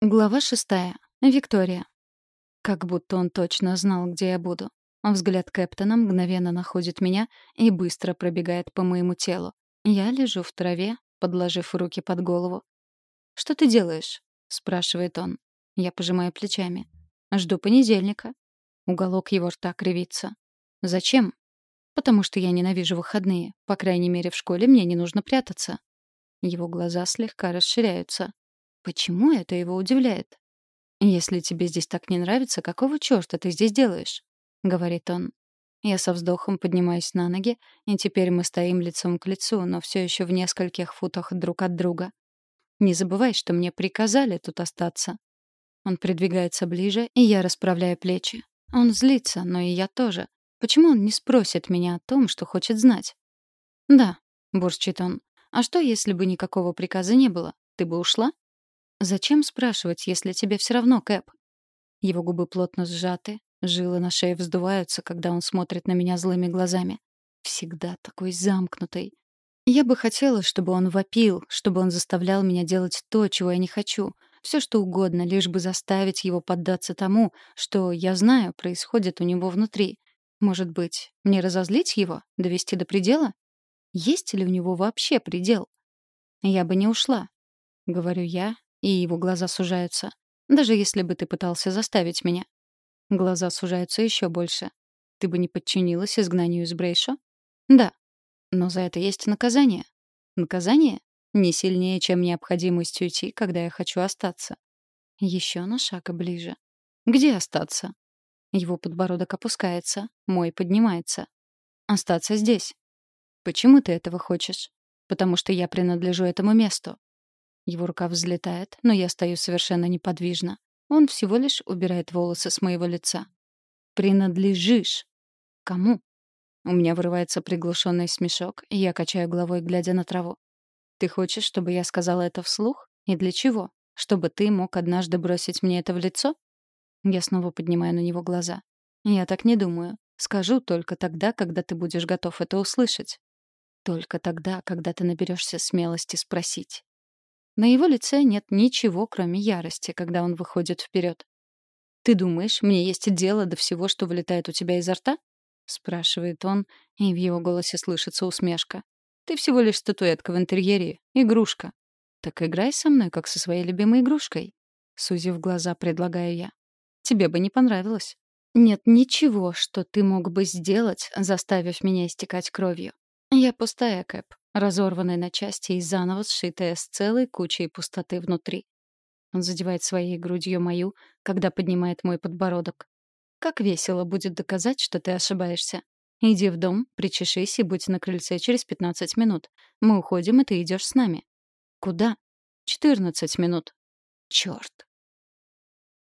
Глава шестая. Виктория. Как будто он точно знал, где я буду. Взгляд Кэптона мгновенно находит меня и быстро пробегает по моему телу. Я лежу в траве, подложив руки под голову. «Что ты делаешь?» — спрашивает он. Я пожимаю плечами. «Жду понедельника». Уголок его рта кривится. «Зачем?» «Потому что я ненавижу выходные. По крайней мере, в школе мне не нужно прятаться». Его глаза слегка расширяются. Почему это его удивляет? «Если тебе здесь так не нравится, какого чёрта ты здесь делаешь?» — говорит он. Я со вздохом поднимаюсь на ноги, и теперь мы стоим лицом к лицу, но все еще в нескольких футах друг от друга. «Не забывай, что мне приказали тут остаться». Он придвигается ближе, и я расправляю плечи. Он злится, но и я тоже. Почему он не спросит меня о том, что хочет знать? «Да», — бурчит он. «А что, если бы никакого приказа не было? Ты бы ушла?» «Зачем спрашивать, если тебе все равно, Кэп?» Его губы плотно сжаты, жилы на шее вздуваются, когда он смотрит на меня злыми глазами. Всегда такой замкнутый. Я бы хотела, чтобы он вопил, чтобы он заставлял меня делать то, чего я не хочу. Все что угодно, лишь бы заставить его поддаться тому, что, я знаю, происходит у него внутри. Может быть, мне разозлить его? Довести до предела? Есть ли у него вообще предел? Я бы не ушла, — говорю я, и его глаза сужаются. Даже если бы ты пытался заставить меня. Глаза сужаются еще больше. Ты бы не подчинилась изгнанию из Брейшо? Да. Но за это есть наказание. Наказание? Не сильнее, чем необходимость уйти, когда я хочу остаться. Еще на шаг ближе. Где остаться? Его подбородок опускается, мой поднимается. Остаться здесь. Почему ты этого хочешь? Потому что я принадлежу этому месту. Его рука взлетает, но я стою совершенно неподвижно. Он всего лишь убирает волосы с моего лица. «Принадлежишь». «Кому?» У меня вырывается приглушенный смешок, и я качаю головой, глядя на траву. «Ты хочешь, чтобы я сказала это вслух? И для чего? Чтобы ты мог однажды бросить мне это в лицо?» Я снова поднимаю на него глаза. «Я так не думаю. Скажу только тогда, когда ты будешь готов это услышать. Только тогда, когда ты наберешься смелости спросить». На его лице нет ничего, кроме ярости, когда он выходит вперед. «Ты думаешь, мне есть дело до всего, что вылетает у тебя изо рта?» — спрашивает он, и в его голосе слышится усмешка. «Ты всего лишь статуэтка в интерьере, игрушка. Так играй со мной, как со своей любимой игрушкой». Сузив глаза, предлагаю я. «Тебе бы не понравилось. Нет ничего, что ты мог бы сделать, заставив меня истекать кровью. Я пустая, Кэп разорванная на части и заново сшитая с целой кучей пустоты внутри. Он задевает своей грудью мою, когда поднимает мой подбородок. Как весело будет доказать, что ты ошибаешься. Иди в дом, причешись и будь на крыльце через 15 минут. Мы уходим, и ты идешь с нами. Куда? 14 минут. Черт.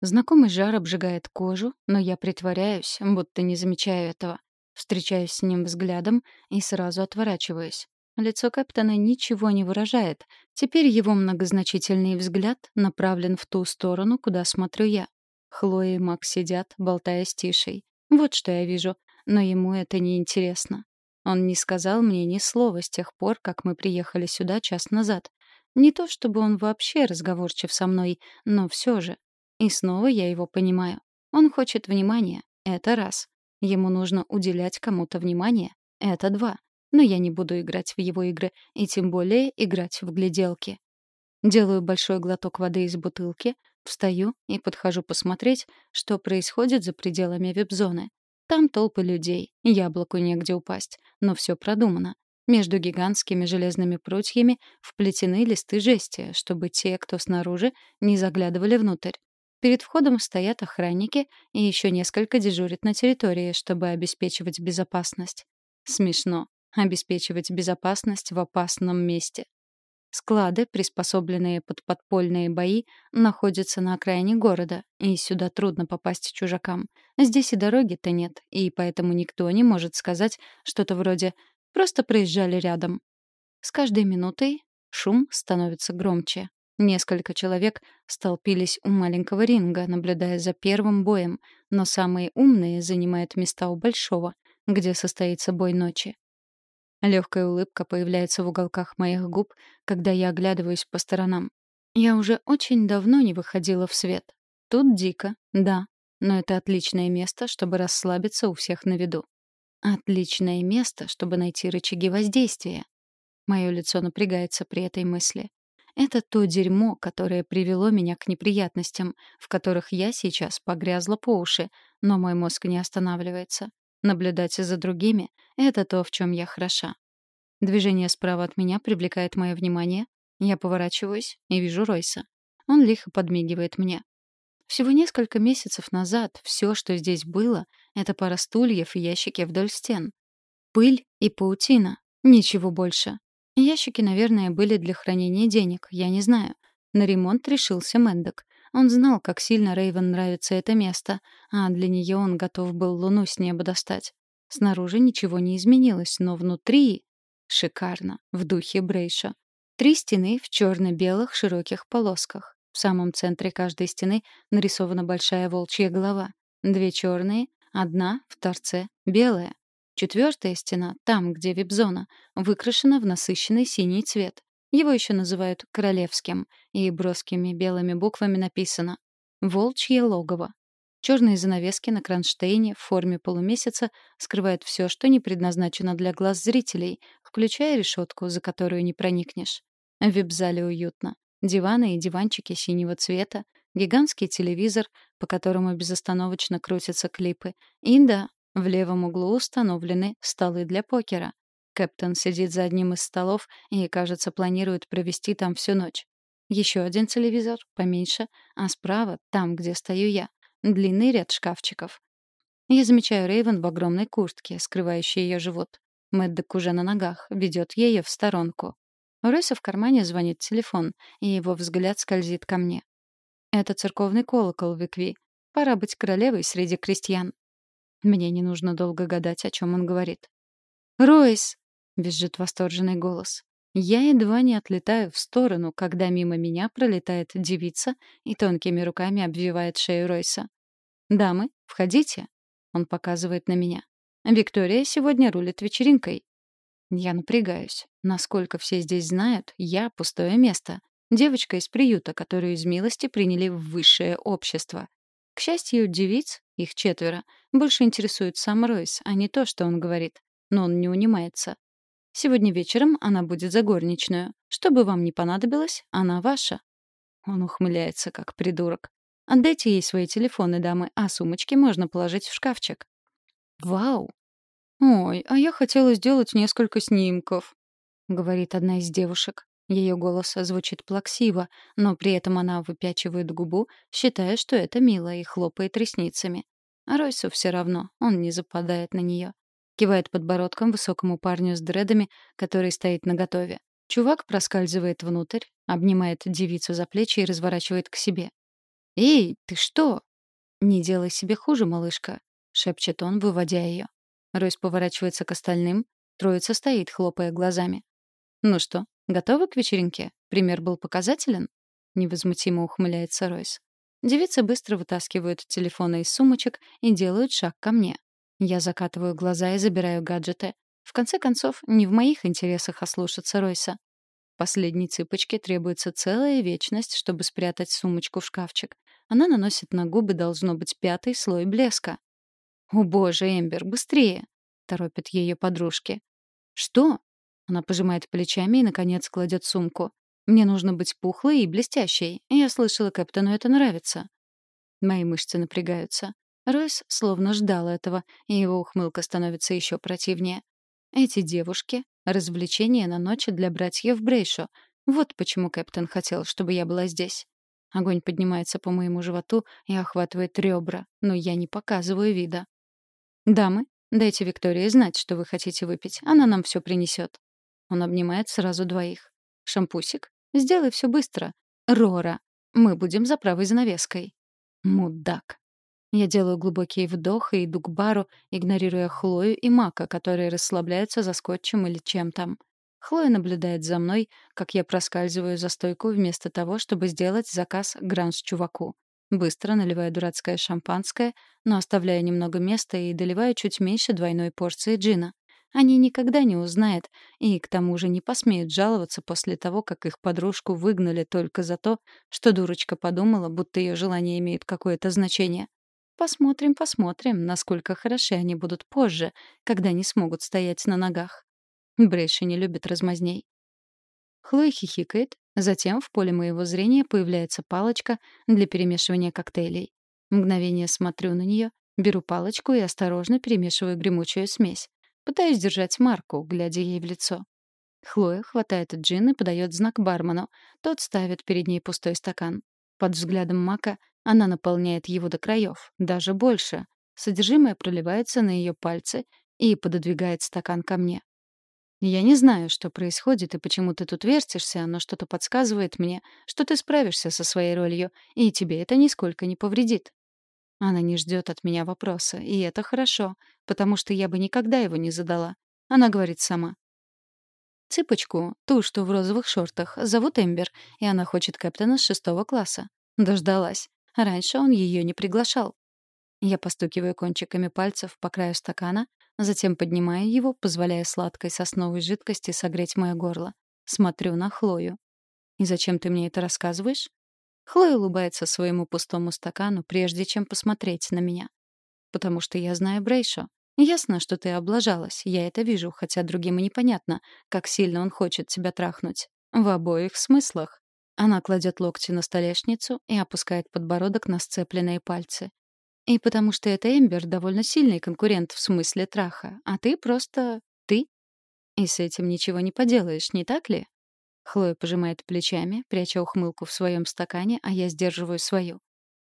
Знакомый жар обжигает кожу, но я притворяюсь, будто не замечаю этого. Встречаюсь с ним взглядом и сразу отворачиваюсь. Лицо капитана ничего не выражает. Теперь его многозначительный взгляд направлен в ту сторону, куда смотрю я. Хлоя и Макс сидят, болтая с Тишей. Вот что я вижу, но ему это не интересно. Он не сказал мне ни слова с тех пор, как мы приехали сюда час назад. Не то чтобы он вообще разговорчив со мной, но все же. И снова я его понимаю. Он хочет внимания. Это раз. Ему нужно уделять кому-то внимание. Это два но я не буду играть в его игры и тем более играть в гляделки. Делаю большой глоток воды из бутылки, встаю и подхожу посмотреть, что происходит за пределами вип-зоны. Там толпы людей, яблоку негде упасть, но все продумано. Между гигантскими железными прутьями вплетены листы жести, чтобы те, кто снаружи, не заглядывали внутрь. Перед входом стоят охранники и еще несколько дежурят на территории, чтобы обеспечивать безопасность. Смешно обеспечивать безопасность в опасном месте. Склады, приспособленные под подпольные бои, находятся на окраине города, и сюда трудно попасть чужакам. Здесь и дороги-то нет, и поэтому никто не может сказать что-то вроде «просто проезжали рядом». С каждой минутой шум становится громче. Несколько человек столпились у маленького ринга, наблюдая за первым боем, но самые умные занимают места у большого, где состоится бой ночи. Легкая улыбка появляется в уголках моих губ, когда я оглядываюсь по сторонам. Я уже очень давно не выходила в свет. Тут дико, да, но это отличное место, чтобы расслабиться у всех на виду. Отличное место, чтобы найти рычаги воздействия. Мое лицо напрягается при этой мысли. Это то дерьмо, которое привело меня к неприятностям, в которых я сейчас погрязла по уши, но мой мозг не останавливается. Наблюдать за другими — это то, в чем я хороша. Движение справа от меня привлекает мое внимание. Я поворачиваюсь и вижу Ройса. Он лихо подмигивает мне. Всего несколько месяцев назад все, что здесь было, — это пара стульев и ящики вдоль стен. Пыль и паутина. Ничего больше. Ящики, наверное, были для хранения денег, я не знаю. На ремонт решился Мэндок. Он знал, как сильно Рейвен нравится это место, а для нее он готов был луну с неба достать. Снаружи ничего не изменилось, но внутри... Шикарно, в духе Брейша. Три стены в черно-белых широких полосках. В самом центре каждой стены нарисована большая волчья голова. Две черные, одна в торце белая. Четвертая стена, там, где вип-зона, выкрашена в насыщенный синий цвет. Его еще называют королевским, и броскими белыми буквами написано «Волчье логово». Черные занавески на кронштейне в форме полумесяца скрывают все, что не предназначено для глаз зрителей, включая решетку, за которую не проникнешь. В вип-зале уютно. Диваны и диванчики синего цвета, гигантский телевизор, по которому безостановочно крутятся клипы. И да, в левом углу установлены столы для покера. Кэптон сидит за одним из столов и, кажется, планирует провести там всю ночь. Еще один телевизор, поменьше, а справа, там, где стою я, длинный ряд шкафчиков. Я замечаю Рейвен в огромной куртке, скрывающей ее живот. Мэддок уже на ногах, ведет ее в сторонку. У Ройса в кармане звонит телефон, и его взгляд скользит ко мне. Это церковный колокол в Икви. Пора быть королевой среди крестьян. Мне не нужно долго гадать, о чем он говорит. «Ройс!» — визжит восторженный голос. Я едва не отлетаю в сторону, когда мимо меня пролетает девица и тонкими руками обвивает шею Ройса. «Дамы, входите!» — он показывает на меня. «Виктория сегодня рулит вечеринкой». Я напрягаюсь. Насколько все здесь знают, я — пустое место. Девочка из приюта, которую из милости приняли в высшее общество. К счастью, девиц, их четверо, больше интересует сам Ройс, а не то, что он говорит. Но он не унимается. Сегодня вечером она будет за горничную. Что бы вам ни понадобилось, она ваша. Он ухмыляется, как придурок. Отдайте ей свои телефоны, дамы, а сумочки можно положить в шкафчик. Вау! Ой, а я хотела сделать несколько снимков, говорит одна из девушек. Ее голос звучит плаксиво, но при этом она выпячивает губу, считая, что это мило, и хлопает ресницами. А Ройсу все равно, он не западает на нее. Кивает подбородком высокому парню с дредами, который стоит наготове. Чувак проскальзывает внутрь, обнимает девицу за плечи и разворачивает к себе. «Эй, ты что?» «Не делай себе хуже, малышка», — шепчет он, выводя ее. Ройс поворачивается к остальным. Троица стоит, хлопая глазами. «Ну что, готовы к вечеринке? Пример был показателен?» Невозмутимо ухмыляется Ройс. Девицы быстро вытаскивают телефоны из сумочек и делают шаг ко мне. Я закатываю глаза и забираю гаджеты. В конце концов, не в моих интересах ослушаться Ройса. Последней цыпочке требуется целая вечность, чтобы спрятать сумочку в шкафчик. Она наносит на губы, должно быть, пятый слой блеска. «О боже, Эмбер, быстрее!» — торопят ее подружки. «Что?» Она пожимает плечами и, наконец, кладет сумку. «Мне нужно быть пухлой и блестящей. Я слышала, Кэптону это нравится». Мои мышцы напрягаются. Ройс словно ждал этого, и его ухмылка становится еще противнее. Эти девушки — развлечение на ночь для братьев Брейшо. Вот почему Кэптон хотел, чтобы я была здесь. Огонь поднимается по моему животу и охватывает ребра, но я не показываю вида. «Дамы, дайте Виктории знать, что вы хотите выпить. Она нам все принесет. Он обнимает сразу двоих. «Шампусик? Сделай все быстро. Рора, мы будем за правой занавеской». Мудак. Я делаю глубокий вдох и иду к бару, игнорируя Хлою и Мака, которые расслабляются за скотчем или чем там. Хлоя наблюдает за мной, как я проскальзываю за стойку вместо того, чтобы сделать заказ гранж-чуваку. Быстро наливаю дурацкое шампанское, но оставляю немного места и доливаю чуть меньше двойной порции джина. они никогда не узнают и к тому же не посмеют жаловаться после того, как их подружку выгнали только за то, что дурочка подумала, будто ее желание имеет какое-то значение. Посмотрим, посмотрим, насколько хороши они будут позже, когда не смогут стоять на ногах. Брейши не любит размазней. Хлоя хихикает, затем в поле моего зрения появляется палочка для перемешивания коктейлей. Мгновение смотрю на нее, беру палочку и осторожно перемешиваю гремучую смесь. Пытаюсь держать марку, глядя ей в лицо. Хлоя хватает джин и подает знак бармену. Тот ставит перед ней пустой стакан. Под взглядом Мака она наполняет его до краев, даже больше. Содержимое проливается на ее пальцы и пододвигает стакан ко мне. Я не знаю, что происходит и почему ты тут вертишься, но что-то подсказывает мне, что ты справишься со своей ролью, и тебе это нисколько не повредит. Она не ждет от меня вопроса, и это хорошо, потому что я бы никогда его не задала. Она говорит сама. Цыпочку, ту, что в розовых шортах, зовут Эмбер, и она хочет капитана с шестого класса. Дождалась. Раньше он ее не приглашал. Я постукиваю кончиками пальцев по краю стакана, затем поднимаю его, позволяя сладкой сосновой жидкости согреть мое горло. Смотрю на Хлою. «И зачем ты мне это рассказываешь?» Хлоя улыбается своему пустому стакану, прежде чем посмотреть на меня. «Потому что я знаю Брейшо. Ясно, что ты облажалась, я это вижу, хотя другим и непонятно, как сильно он хочет тебя трахнуть. В обоих смыслах». Она кладет локти на столешницу и опускает подбородок на сцепленные пальцы. И потому что это Эмбер довольно сильный конкурент в смысле траха, а ты просто ты. И с этим ничего не поделаешь, не так ли? Хлоя пожимает плечами, пряча ухмылку в своем стакане, а я сдерживаю свою.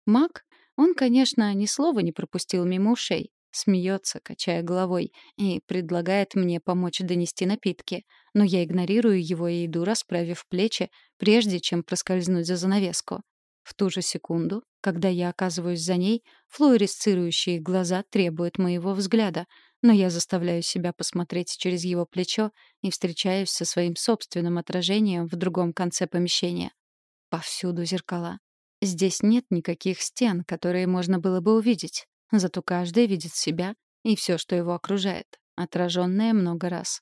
Мак, он, конечно, ни слова не пропустил мимо ушей, смеется, качая головой, и предлагает мне помочь донести напитки, но я игнорирую его и иду, расправив плечи, прежде чем проскользнуть за занавеску. В ту же секунду, когда я оказываюсь за ней, флуоресцирующие глаза требуют моего взгляда, но я заставляю себя посмотреть через его плечо и встречаюсь со своим собственным отражением в другом конце помещения. Повсюду зеркала. Здесь нет никаких стен, которые можно было бы увидеть. Зато каждый видит себя и все, что его окружает, отраженное много раз.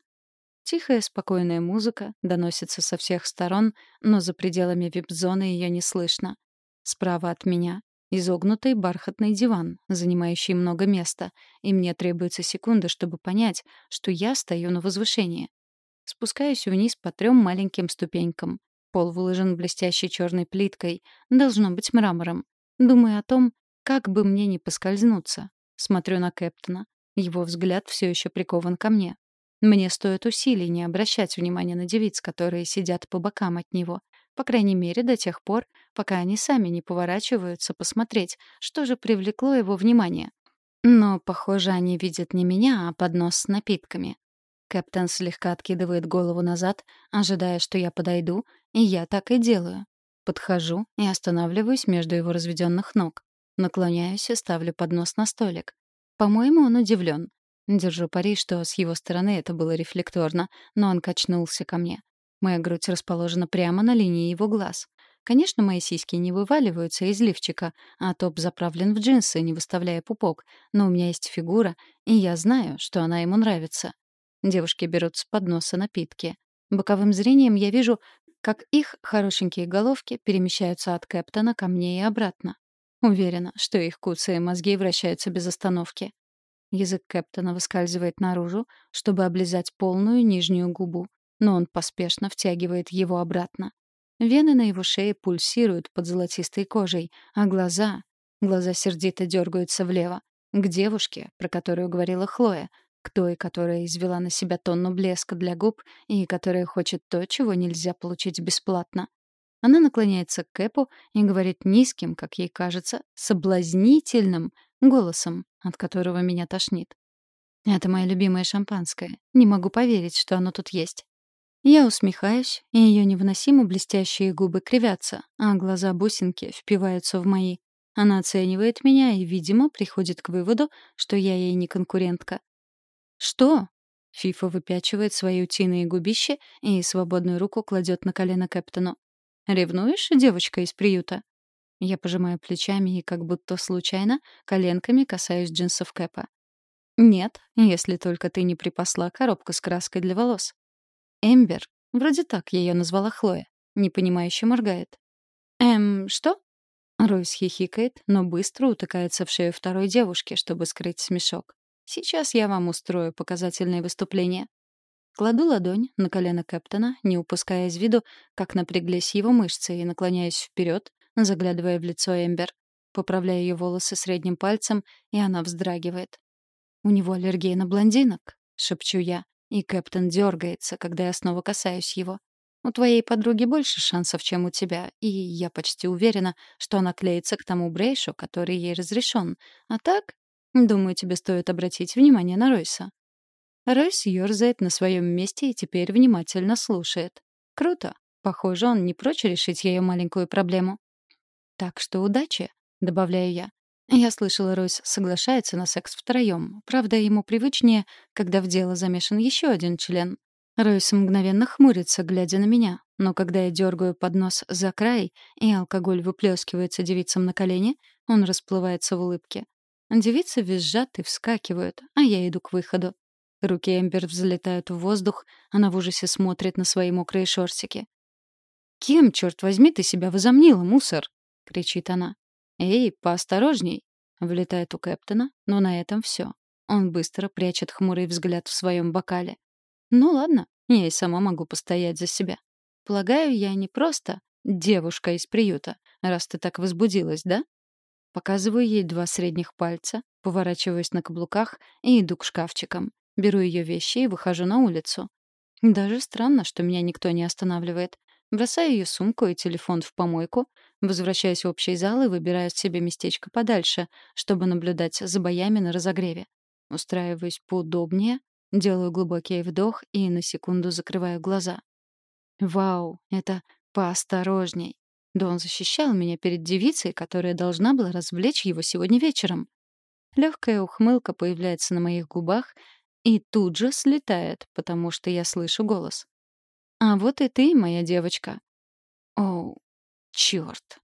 Тихая, спокойная музыка доносится со всех сторон, но за пределами вип-зоны ее не слышно. Справа от меня — изогнутый бархатный диван, занимающий много места, и мне требуется секунда, чтобы понять, что я стою на возвышении. Спускаюсь вниз по трем маленьким ступенькам. Пол выложен блестящей черной плиткой, должно быть мрамором. Думаю о том, как бы мне не поскользнуться. Смотрю на Кэптона. Его взгляд все еще прикован ко мне. Мне стоит усилий не обращать внимания на девиц, которые сидят по бокам от него. По крайней мере, до тех пор, пока они сами не поворачиваются посмотреть, что же привлекло его внимание. Но, похоже, они видят не меня, а поднос с напитками. Кэптен слегка откидывает голову назад, ожидая, что я подойду, и я так и делаю. Подхожу и останавливаюсь между его разведенных ног. Наклоняюсь и ставлю поднос на столик. По-моему, он удивлен. Держу пари, что с его стороны это было рефлекторно, но он качнулся ко мне. Моя грудь расположена прямо на линии его глаз. Конечно, мои сиськи не вываливаются из лифчика, а топ заправлен в джинсы, не выставляя пупок, но у меня есть фигура, и я знаю, что она ему нравится. Девушки берут с подноса напитки. Боковым зрением я вижу, как их хорошенькие головки перемещаются от Кэптона ко мне и обратно. Уверена, что их куцые мозги вращаются без остановки. Язык Кэптона выскальзывает наружу, чтобы облизать полную нижнюю губу, но он поспешно втягивает его обратно. Вены на его шее пульсируют под золотистой кожей, а глаза... Глаза сердито дергаются влево. К девушке, про которую говорила Хлоя, к той, которая извела на себя тонну блеска для губ и которая хочет то, чего нельзя получить бесплатно. Она наклоняется к Кэпу и говорит низким, как ей кажется, соблазнительным голосом, от которого меня тошнит. «Это мое любимое шампанское. Не могу поверить, что оно тут есть. Я усмехаюсь, и ее невыносимо блестящие губы кривятся, а глаза-бусинки впиваются в мои. Она оценивает меня и, видимо, приходит к выводу, что я ей не конкурентка. «Что?» Фифа выпячивает свои утиные губища и свободную руку кладет на колено Кэптону. «Ревнуешь, девочка из приюта?» Я пожимаю плечами и, как будто случайно, коленками касаюсь джинсов Кэпа. «Нет, если только ты не припасла коробку с краской для волос». «Эмбер», вроде так ее назвала Хлоя, непонимающе моргает. «Эм, что?» Ройс хихикает, но быстро утыкается в шею второй девушки, чтобы скрыть смешок. «Сейчас я вам устрою показательное выступление». Кладу ладонь на колено Кэптона, не упуская из виду, как напряглись его мышцы, и наклоняюсь вперед, заглядывая в лицо Эмбер. Поправляю ее волосы средним пальцем, и она вздрагивает. «У него аллергия на блондинок», — шепчу я, и Кэптон дергается, когда я снова касаюсь его. У твоей подруги больше шансов, чем у тебя, и я почти уверена, что она клеится к тому Брейшу, который ей разрешен. А так, думаю, тебе стоит обратить внимание на Ройса. Ройс ёрзает на своем месте и теперь внимательно слушает. Круто. Похоже, он не прочь решить ее маленькую проблему. Так что удачи, добавляю я. Я слышала, Ройс соглашается на секс втроем. Правда, ему привычнее, когда в дело замешан еще один член. Ройс мгновенно хмурится, глядя на меня. Но когда я дергаю поднос за край, и алкоголь выплескивается девицам на колени, он расплывается в улыбке. Девицы визжат и вскакивают, а я иду к выходу. Руки Эмбер взлетают в воздух, она в ужасе смотрит на свои мокрые шорсики. «Кем, черт возьми, ты себя возомнила, мусор?» — кричит она. «Эй, поосторожней!» — влетает у Кэптона, но на этом все. Он быстро прячет хмурый взгляд в своем бокале. Ну ладно, я и сама могу постоять за себя. Полагаю, я не просто девушка из приюта, раз ты так возбудилась, да? Показываю ей два средних пальца, поворачиваюсь на каблуках и иду к шкафчикам. Беру ее вещи и выхожу на улицу. Даже странно, что меня никто не останавливает. Бросаю ее сумку и телефон в помойку, возвращаюсь в общий зал и выбираю себе местечко подальше, чтобы наблюдать за боями на разогреве. Устраиваюсь поудобнее, Делаю глубокий вдох и на секунду закрываю глаза. Вау, это поосторожней. Да он защищал меня перед девицей, которая должна была развлечь его сегодня вечером. Легкая ухмылка появляется на моих губах и тут же слетает, потому что я слышу голос. «А вот и ты, моя девочка». Оу, чёрт.